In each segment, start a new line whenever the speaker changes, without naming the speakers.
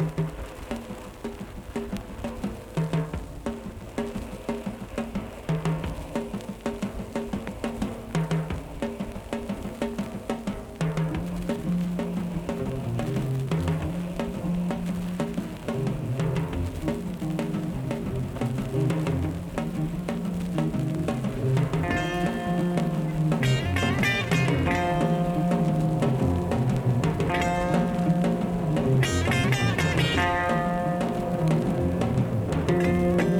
Thank you. Thank you.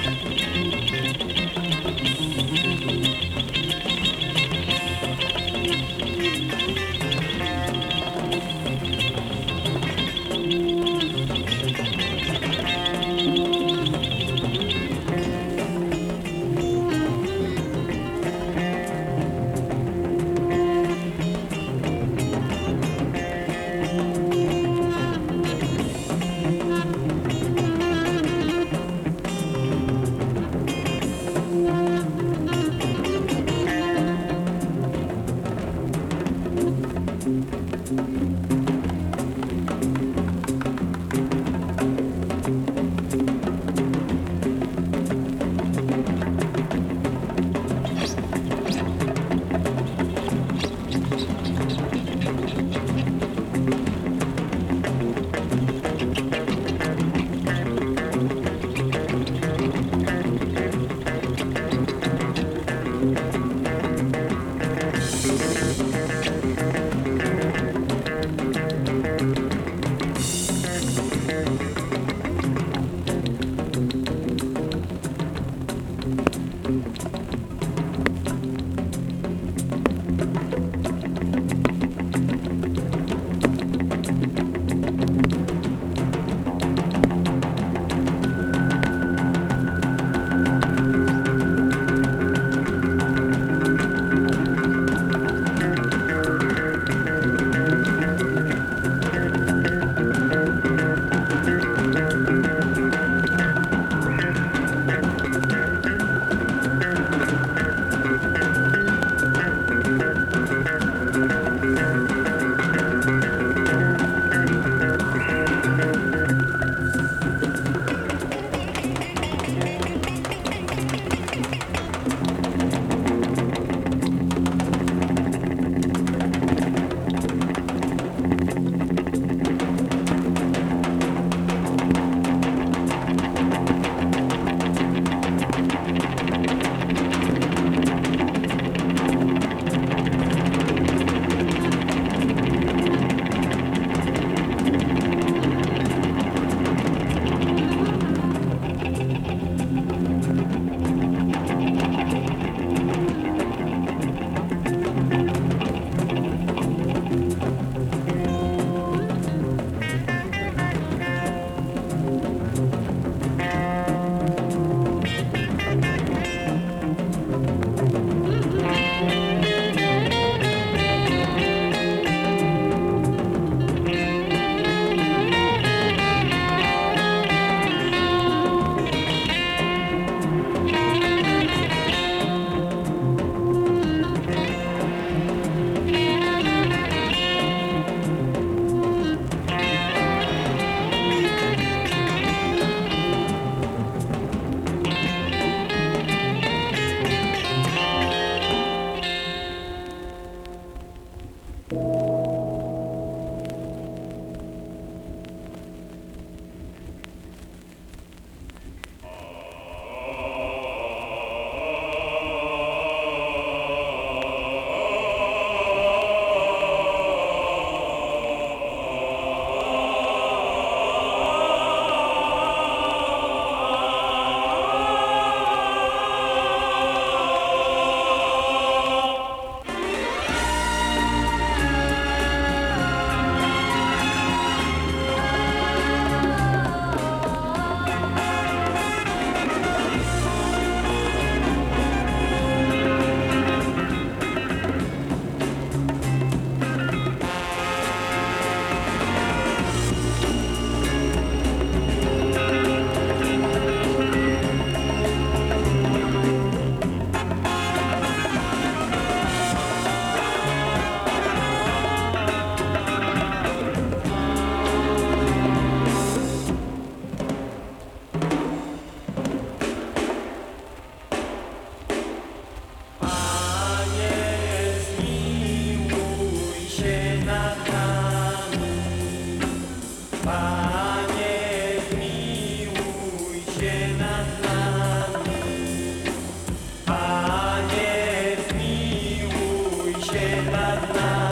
się nad nami.